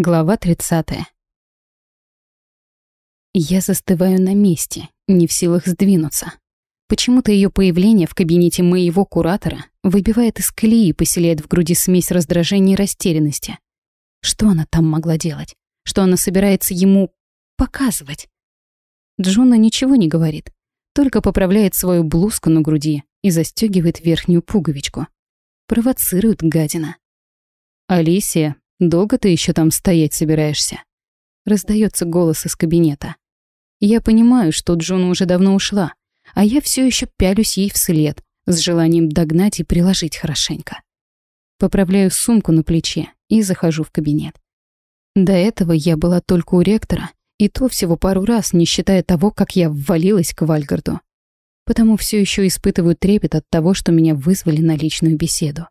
Глава 30. Я застываю на месте, не в силах сдвинуться. Почему-то ее появление в кабинете моего куратора выбивает из колеи и поселяет в груди смесь раздражения и растерянности. Что она там могла делать? Что она собирается ему показывать? Джуна ничего не говорит, только поправляет свою блузку на груди и застегивает верхнюю пуговичку. Провоцирует гадина. «Алисия, долго ты еще там стоять собираешься?» Раздается голос из кабинета. Я понимаю, что Джуна уже давно ушла, а я все еще пялюсь ей вслед, с желанием догнать и приложить хорошенько. Поправляю сумку на плече и захожу в кабинет. До этого я была только у ректора, и то всего пару раз, не считая того, как я ввалилась к Вальгарду. Потому все еще испытываю трепет от того, что меня вызвали на личную беседу.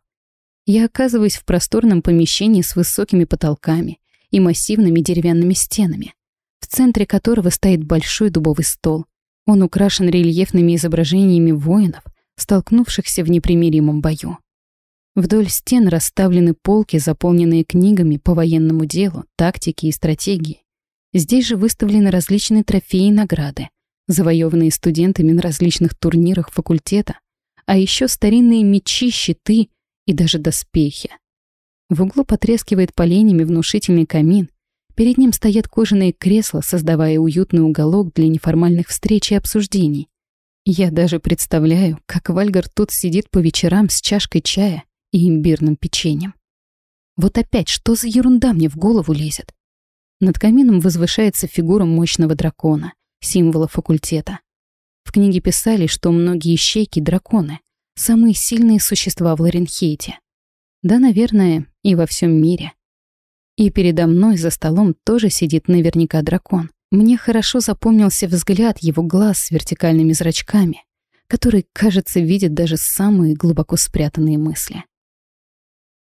Я оказываюсь в просторном помещении с высокими потолками и массивными деревянными стенами, в центре которого стоит большой дубовый стол. Он украшен рельефными изображениями воинов, столкнувшихся в непримиримом бою. Вдоль стен расставлены полки, заполненные книгами по военному делу, тактике и стратегии. Здесь же выставлены различные трофеи и награды, завоеванные студентами на различных турнирах факультета, а еще старинные мечи, щиты и даже доспехи. В углу потрескивает поленьями внушительный камин. Перед ним стоят кожаные кресла, создавая уютный уголок для неформальных встреч и обсуждений. Я даже представляю, как Вальгар тут сидит по вечерам с чашкой чая и имбирным печеньем. Вот опять, что за ерунда мне в голову лезет? Над камином возвышается фигура мощного дракона, символа факультета. В книге писали, что многие щейки — драконы, самые сильные существа в Ларенхейте. Да, наверное, и во всем мире. И передо мной за столом тоже сидит наверняка дракон. Мне хорошо запомнился взгляд его глаз с вертикальными зрачками, который, кажется, видит даже самые глубоко спрятанные мысли.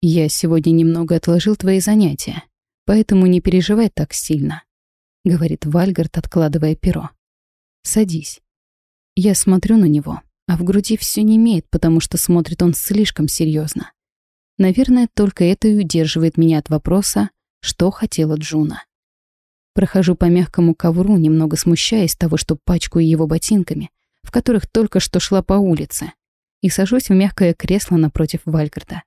«Я сегодня немного отложил твои занятия, поэтому не переживай так сильно», — говорит Вальгард, откладывая перо. «Садись». Я смотрю на него, а в груди все не имеет, потому что смотрит он слишком серьезно. Наверное, только это и удерживает меня от вопроса, что хотела Джуна. Прохожу по мягкому ковру, немного смущаясь того, что пачкаю его ботинками, в которых только что шла по улице, и сажусь в мягкое кресло напротив Вальгарда.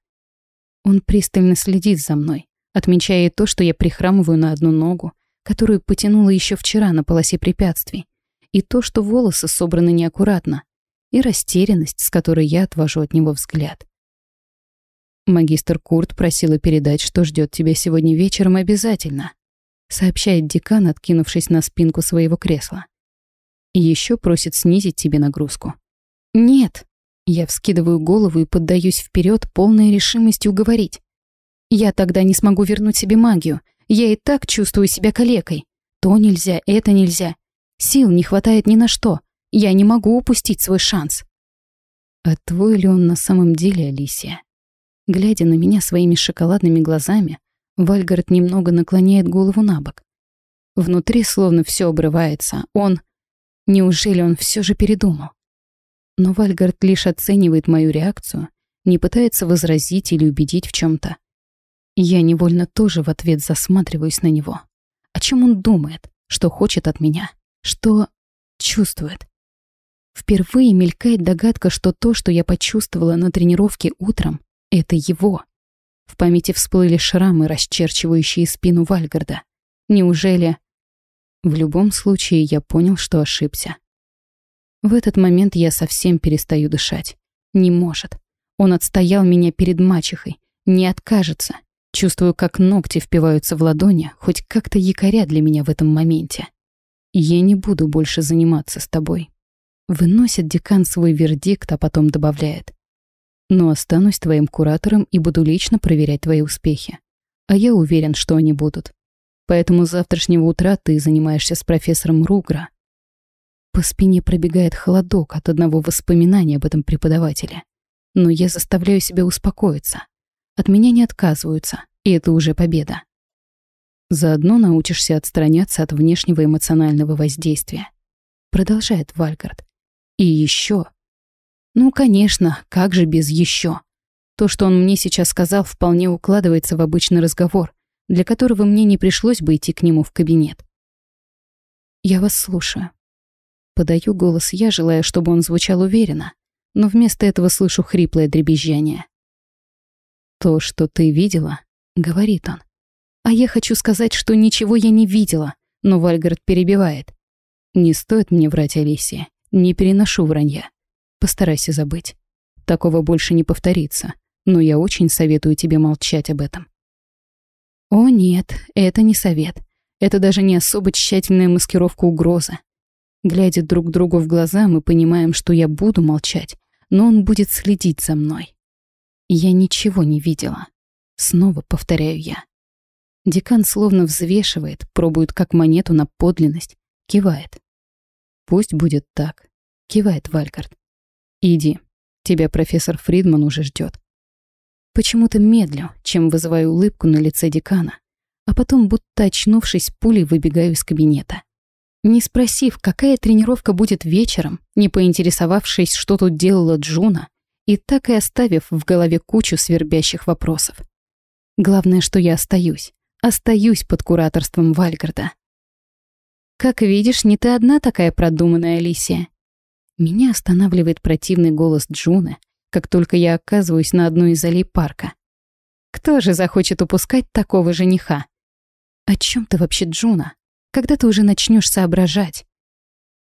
Он пристально следит за мной, отмечая то, что я прихрамываю на одну ногу, которую потянула еще вчера на полосе препятствий, и то, что волосы собраны неаккуратно, и растерянность, с которой я отвожу от него взгляд. «Магистр Курт просила передать, что ждет тебя сегодня вечером обязательно», сообщает декан, откинувшись на спинку своего кресла. «И еще просит снизить тебе нагрузку». «Нет», я вскидываю голову и поддаюсь вперед, полной решимости уговорить. «Я тогда не смогу вернуть себе магию. Я и так чувствую себя калекой. То нельзя, это нельзя. Сил не хватает ни на что. Я не могу упустить свой шанс. А твой ли он на самом деле, Алисия? Глядя на меня своими шоколадными глазами, Вальгард немного наклоняет голову на бок. Внутри словно все обрывается. Он... Неужели он все же передумал? Но Вальгард лишь оценивает мою реакцию, не пытается возразить или убедить в чем то Я невольно тоже в ответ засматриваюсь на него. О чем он думает? Что хочет от меня? Что чувствует? Впервые мелькает догадка, что то, что я почувствовала на тренировке утром, это его. В памяти всплыли шрамы, расчерчивающие спину Вальгарда. Неужели... В любом случае, я понял, что ошибся. В этот момент я совсем перестаю дышать. Не может. Он отстоял меня перед мачехой. Не откажется. Чувствую, как ногти впиваются в ладони, хоть как-то якоря для меня в этом моменте. Я не буду больше заниматься с тобой. Выносит декан свой вердикт, а потом добавляет. Но останусь твоим куратором и буду лично проверять твои успехи. А я уверен, что они будут. Поэтому с завтрашнего утра ты занимаешься с профессором Ругра. По спине пробегает холодок от одного воспоминания об этом преподавателе. Но я заставляю себя успокоиться. От меня не отказываются, и это уже победа. Заодно научишься отстраняться от внешнего эмоционального воздействия. Продолжает Вальгард. И еще. Ну, конечно, как же без еще? То, что он мне сейчас сказал, вполне укладывается в обычный разговор, для которого мне не пришлось бы идти к нему в кабинет. «Я вас слушаю». Подаю голос я, желая, чтобы он звучал уверенно, но вместо этого слышу хриплое дребезжание. «То, что ты видела», — говорит он. А я хочу сказать, что ничего я не видела, но Вальгард перебивает. «Не стоит мне врать, Алисия. Не переношу вранья. Постарайся забыть. Такого больше не повторится, но я очень советую тебе молчать об этом». О нет, это не совет. Это даже не особо тщательная маскировка угрозы. Глядя друг другу в глаза, мы понимаем, что я буду молчать, но он будет следить за мной. Я ничего не видела. Снова повторяю я. Декан словно взвешивает, пробует как монету на подлинность, кивает. «Пусть будет так», — кивает Вальгард. «Иди, тебя профессор Фридман уже ждет. Почему-то медлю, чем вызываю улыбку на лице декана, а потом, будто очнувшись, пулей выбегаю из кабинета. Не спросив, какая тренировка будет вечером, не поинтересовавшись, что тут делала Джуна, и так и оставив в голове кучу свербящих вопросов. Главное, что я остаюсь. Остаюсь под кураторством Вальгарда. Как видишь, не ты одна такая продуманная, Алисия. Меня останавливает противный голос Джуны, как только я оказываюсь на одной из аллей парка. Кто же захочет упускать такого жениха? О чем ты вообще, Джуна? Когда ты уже начнешь соображать?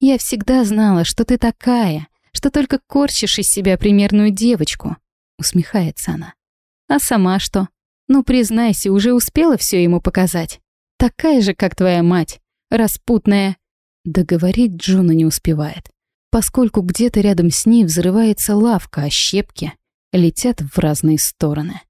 Я всегда знала, что ты такая, что только корчишь из себя примерную девочку, усмехается она. А сама что? Ну, признайся, уже успела все ему показать. Такая же, как твоя мать, распутная. Договорить Джуна не успевает, поскольку где-то рядом с ней взрывается лавка, а щепки летят в разные стороны.